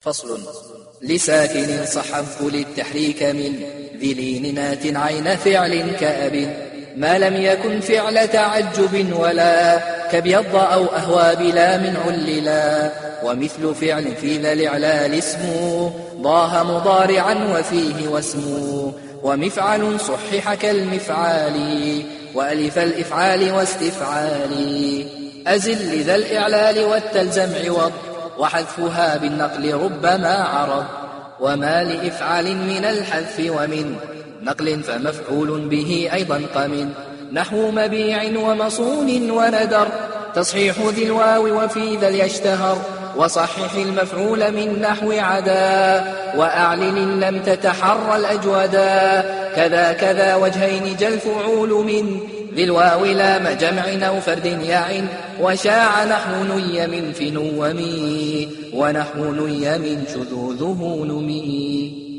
فصل. لساكن صحبت للتحريك من ذي لين نات عين فعل كأب. ما لم يكن فعل تعجب ولا كبيض أو أهوى بلا من عللا ومثل فعل في ذا الإعلال اسمه ضاه مضارعا وفيه واسمه ومفعل صحح كالمفعال. وألف الإفعال واستفعال. أزل لذا الإعلال والتلزم عوض وحذفها بالنقل ربما عرض وما لإفعال من الحذف ومن نقل فمفعول به أيضا قمن. نحو مبيع ومصون وندر. تصحيح ذي الواو وفي ذا يشتهر وصحح المفعول من نحو عدا. وأعلن لم تتحر الأجودا. كذا كذا وجهين جل فعول من. ذي الواو لام جمع أو فرد يعن. وشاع نحو ني من في نومي ونحو ني من شذوذه نمي.